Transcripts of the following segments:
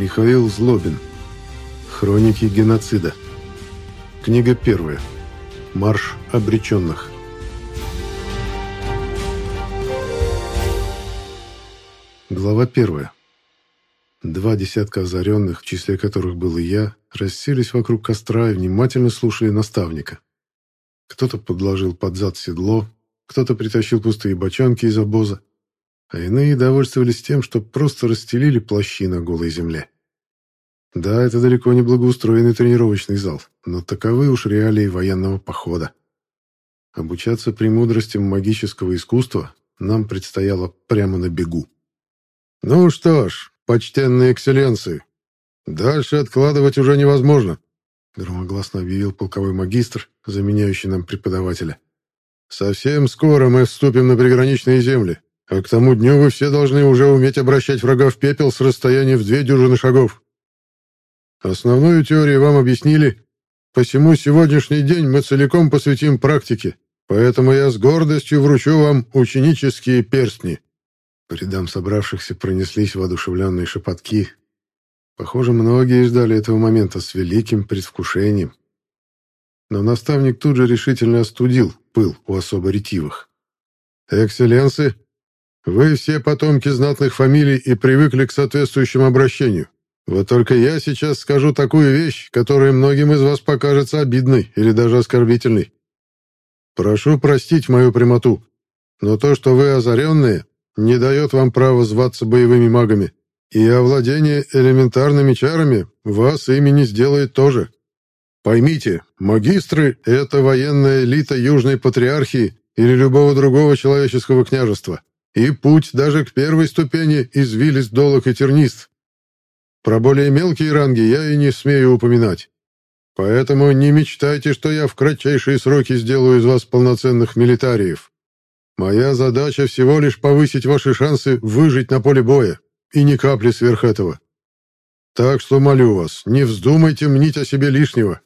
Михаил Злобин. Хроники геноцида. Книга первая. Марш обреченных. Глава первая. Два десятка озаренных, в числе которых был и я, расселись вокруг костра и внимательно слушали наставника. Кто-то подложил под зад седло, кто-то притащил пустые бочонки из обоза, а иные довольствовались тем, что просто расстелили плащи на голой земле. Да, это далеко не благоустроенный тренировочный зал, но таковы уж реалии военного похода. Обучаться премудростям магического искусства нам предстояло прямо на бегу. «Ну что ж, почтенные экселленции, дальше откладывать уже невозможно», громогласно объявил полковой магистр, заменяющий нам преподавателя. «Совсем скоро мы вступим на приграничные земли, а к тому дню вы все должны уже уметь обращать врага в пепел с расстояния в две дюжины шагов. Основную теорию вам объяснили, посему сегодняшний день мы целиком посвятим практике, поэтому я с гордостью вручу вам ученические перстни». По рядам собравшихся пронеслись воодушевленные шепотки. Похоже, многие ждали этого момента с великим предвкушением. Но наставник тут же решительно остудил пыл у особо ретивых. «Экселленсы, вы все потомки знатных фамилий и привыкли к соответствующему обращению. Вот только я сейчас скажу такую вещь, которая многим из вас покажется обидной или даже оскорбительной. Прошу простить мою прямоту, но то, что вы озаренные, не дает вам права зваться боевыми магами, и овладение элементарными чарами вас ими не сделает тоже. Поймите, магистры — это военная элита Южной Патриархии или любого другого человеческого княжества. И путь даже к первой ступени извилист, долог и тернист. Про более мелкие ранги я и не смею упоминать. Поэтому не мечтайте, что я в кратчайшие сроки сделаю из вас полноценных милитариев. Моя задача всего лишь повысить ваши шансы выжить на поле боя, и ни капли сверх этого. Так что молю вас, не вздумайте мнить о себе лишнего,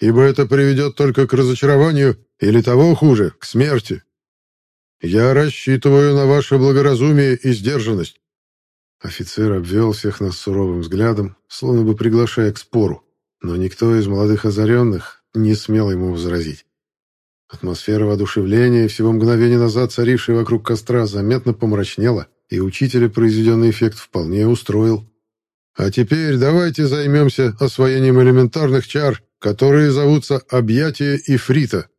ибо это приведет только к разочарованию или того хуже, к смерти. Я рассчитываю на ваше благоразумие и сдержанность. Офицер обвел всех нас суровым взглядом, словно бы приглашая к спору, но никто из молодых озаренных не смел ему возразить. Атмосфера воодушевления, всего мгновения назад царившая вокруг костра, заметно помрачнела, и учителя произведенный эффект вполне устроил. А теперь давайте займемся освоением элементарных чар, которые зовутся «Объятие Ифрита».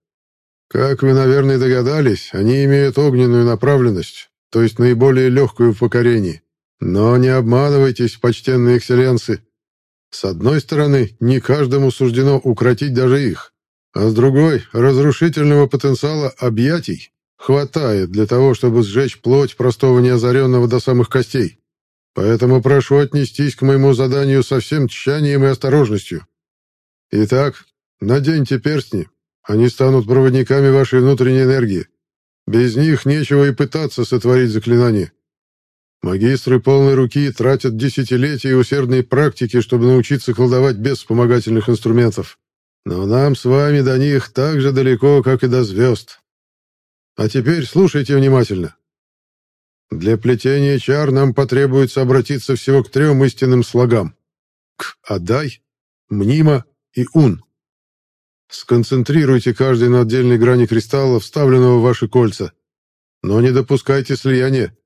Как вы, наверное, догадались, они имеют огненную направленность, то есть наиболее легкую в покорении. Но не обманывайтесь, почтенные экселленсы. С одной стороны, не каждому суждено укротить даже их, а с другой, разрушительного потенциала объятий хватает для того, чтобы сжечь плоть простого неозаренного до самых костей. Поэтому прошу отнестись к моему заданию со всем тщанием и осторожностью. Итак, наденьте перстни, они станут проводниками вашей внутренней энергии. Без них нечего и пытаться сотворить заклинание. Магистры полной руки тратят десятилетия и усердные практики, чтобы научиться колдовать без вспомогательных инструментов. Но нам с вами до них так же далеко, как и до звезд. А теперь слушайте внимательно. Для плетения чар нам потребуется обратиться всего к трем истинным слогам. К Адай, Мнима и Ун. Сконцентрируйте каждый на отдельной грани кристалла, вставленного в ваши кольца. Но не допускайте слияния.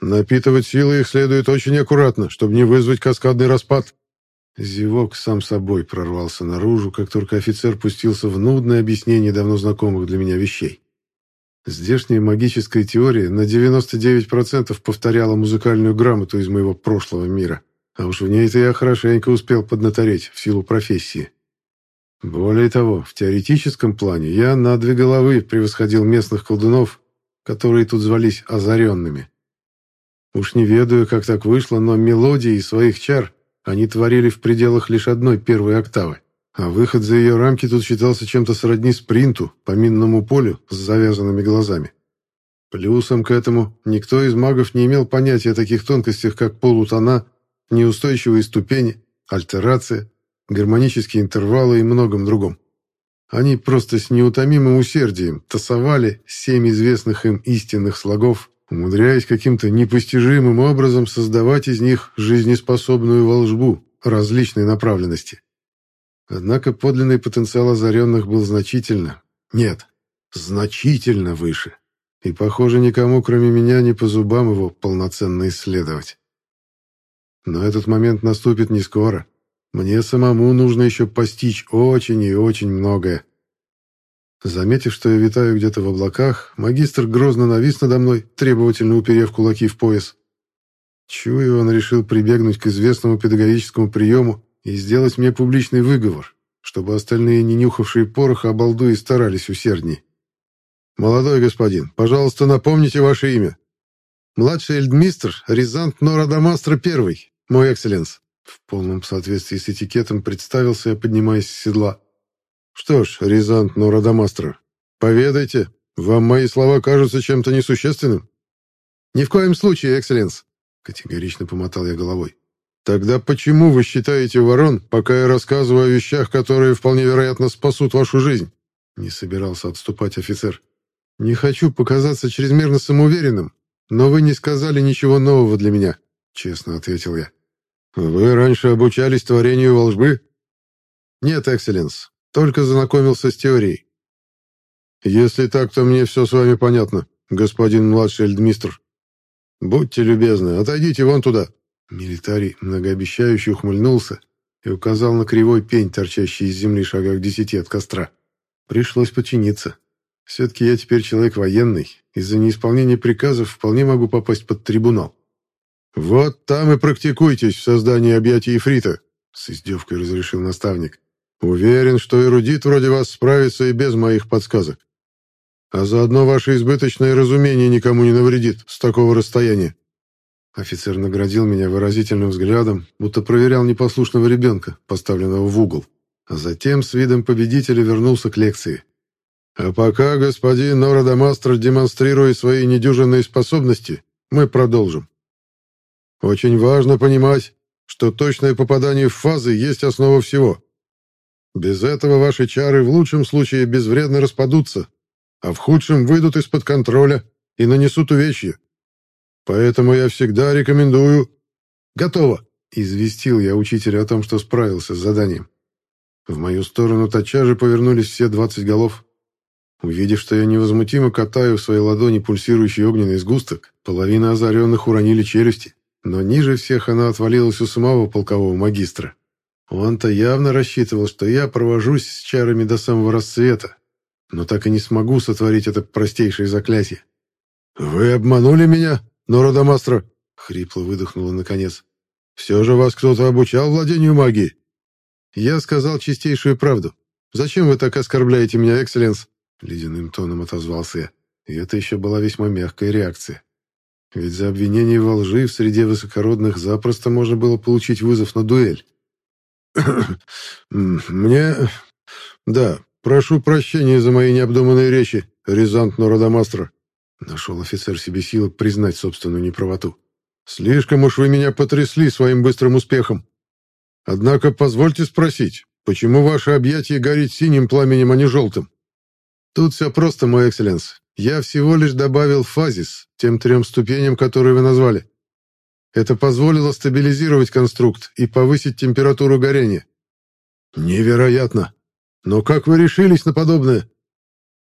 Напитывать силы их следует очень аккуратно, чтобы не вызвать каскадный распад. Зевок сам собой прорвался наружу, как только офицер пустился в нудное объяснение давно знакомых для меня вещей. Здешняя магическая теория на 99% повторяла музыкальную грамоту из моего прошлого мира, а уж в ней-то я хорошенько успел поднатореть в силу профессии. Более того, в теоретическом плане я на две головы превосходил местных колдунов, которые тут звались озаренными. Уж не ведаю, как так вышло, но мелодии своих чар они творили в пределах лишь одной первой октавы, а выход за ее рамки тут считался чем-то сродни спринту по минному полю с завязанными глазами. Плюсом к этому никто из магов не имел понятия о таких тонкостях, как полутона, неустойчивые ступени, альтерация, гармонические интервалы и многом другом. Они просто с неутомимым усердием тасовали семь известных им истинных слогов умудряясь каким-то непостижимым образом создавать из них жизнеспособную волжбу различной направленности. Однако подлинный потенциал озаренных был значительно, нет, значительно выше. И, похоже, никому, кроме меня, не по зубам его полноценно исследовать. Но этот момент наступит не скоро. Мне самому нужно еще постичь очень и очень многое. Заметив, что я витаю где-то в облаках, магистр грозно навис надо мной, требовательно уперев кулаки в пояс. Чую, он решил прибегнуть к известному педагогическому приему и сделать мне публичный выговор, чтобы остальные, не нюхавшие пороха, обалдуи старались усерднее. «Молодой господин, пожалуйста, напомните ваше имя». «Младший эльдмистр Рязант Норадамастра Первый, мой экселленс». В полном соответствии с этикетом представился я, поднимаясь с седла. «Что ж, Рязант Норадамастра, поведайте, вам мои слова кажутся чем-то несущественным?» «Ни в коем случае, экселленс», — категорично помотал я головой. «Тогда почему вы считаете ворон, пока я рассказываю о вещах, которые вполне вероятно спасут вашу жизнь?» Не собирался отступать офицер. «Не хочу показаться чрезмерно самоуверенным, но вы не сказали ничего нового для меня», — честно ответил я. «Вы раньше обучались творению волжбы?» «Нет, экселленс, только знакомился с теорией». «Если так, то мне все с вами понятно, господин младший эльдмистр. Будьте любезны, отойдите вон туда». Милитарий многообещающе ухмыльнулся и указал на кривой пень, торчащий из земли шагах десяти от костра. Пришлось подчиниться. Все-таки я теперь человек военный. Из-за неисполнения приказов вполне могу попасть под трибунал. «Вот там и практикуйтесь в создании объятий Ифрита», — с издевкой разрешил наставник. «Уверен, что эрудит вроде вас справится и без моих подсказок. А заодно ваше избыточное разумение никому не навредит с такого расстояния». Офицер наградил меня выразительным взглядом, будто проверял непослушного ребенка, поставленного в угол, а затем с видом победителя вернулся к лекции. А пока господин Норадамастр демонстрирует свои недюжинные способности, мы продолжим. Очень важно понимать, что точное попадание в фазы есть основа всего. Без этого ваши чары в лучшем случае безвредно распадутся, а в худшем выйдут из-под контроля и нанесут увечья. Поэтому я всегда рекомендую... Готово, известил я учителя о том, что справился с заданием. В мою сторону тотчас же повернулись все двадцать голов. Увидев, что я невозмутимо катаю в своей ладони пульсирующий огненный сгусток, половина озаренных уронили челюсти, но ниже всех она отвалилась у самого полкового магистра. Он-то явно рассчитывал, что я провожусь с чарами до самого рассвета, но так и не смогу сотворить это простейшее заклятие. «Вы обманули меня, Нородомастро?» — хрипло выдохнула наконец. «Все же вас кто-то обучал владению магией?» «Я сказал чистейшую правду. Зачем вы так оскорбляете меня, экселленс?» Ледяным тоном отозвался я. И это еще была весьма мягкая реакция. Ведь за обвинение во лжи в среде высокородных запросто можно было получить вызов на дуэль. «Мне... Да, прошу прощения за мои необдуманные речи, Рязант Нородомастро», нашел офицер себе силы признать собственную неправоту. «Слишком уж вы меня потрясли своим быстрым успехом. Однако позвольте спросить, почему ваше объятие горит синим пламенем, а не желтым?» Тут все просто, мой экселленс. Я всего лишь добавил фазис тем трем ступеням, которые вы назвали. Это позволило стабилизировать конструкт и повысить температуру горения. Невероятно! Но как вы решились на подобное?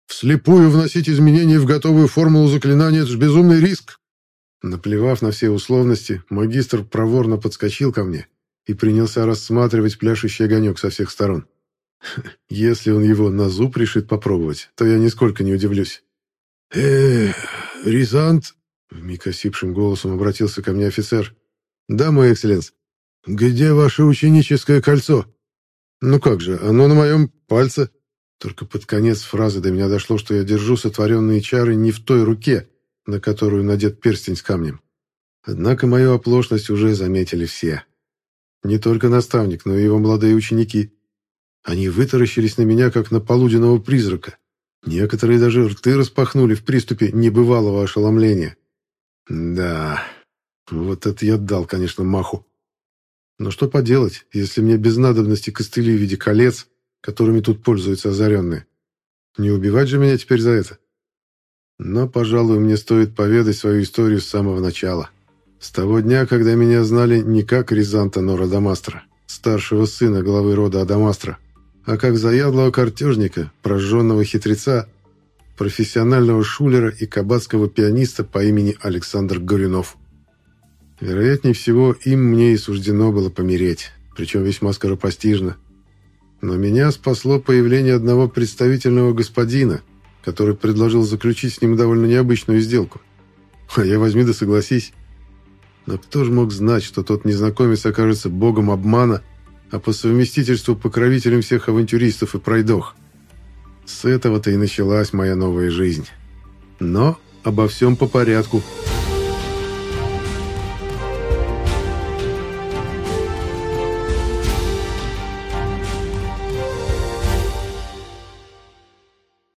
Вслепую вносить изменения в готовую формулу заклинания – это ж безумный риск. Наплевав на все условности, магистр проворно подскочил ко мне и принялся рассматривать пляшущий огонек со всех сторон. Если он его на зуб решит попробовать, то я нисколько не удивлюсь. Э Рязант?» — вмиг осипшим голосом обратился ко мне офицер. «Да, мой экселленс. Где ваше ученическое кольцо?» «Ну как же, оно на моем пальце». Только под конец фразы до меня дошло, что я держу сотворенные чары не в той руке, на которую надет перстень с камнем. Однако мою оплошность уже заметили все. Не только наставник, но и его молодые ученики. Они вытаращились на меня, как на полуденного призрака. Некоторые даже рты распахнули в приступе небывалого ошеломления. Да, вот это я дал, конечно, маху. Но что поделать, если мне без надобности костыли в виде колец, которыми тут пользуются озаренные? Не убивать же меня теперь за это? Но, пожалуй, мне стоит поведать свою историю с самого начала. С того дня, когда меня знали не как Рязанта Нора Дамастра, старшего сына главы рода Адамастра, а как заядлого картежника, прожженного хитреца, профессионального шулера и кабацкого пианиста по имени Александр Горюнов. Вероятнее всего, им мне и суждено было помереть, причем весьма скоропостижно. Но меня спасло появление одного представительного господина, который предложил заключить с ним довольно необычную сделку. А я возьми да согласись. Но кто же мог знать, что тот незнакомец окажется богом обмана, а по совместительству покровителем всех авантюристов и пройдох? С этого-то и началась моя новая жизнь. Но обо всем по порядку. «Обо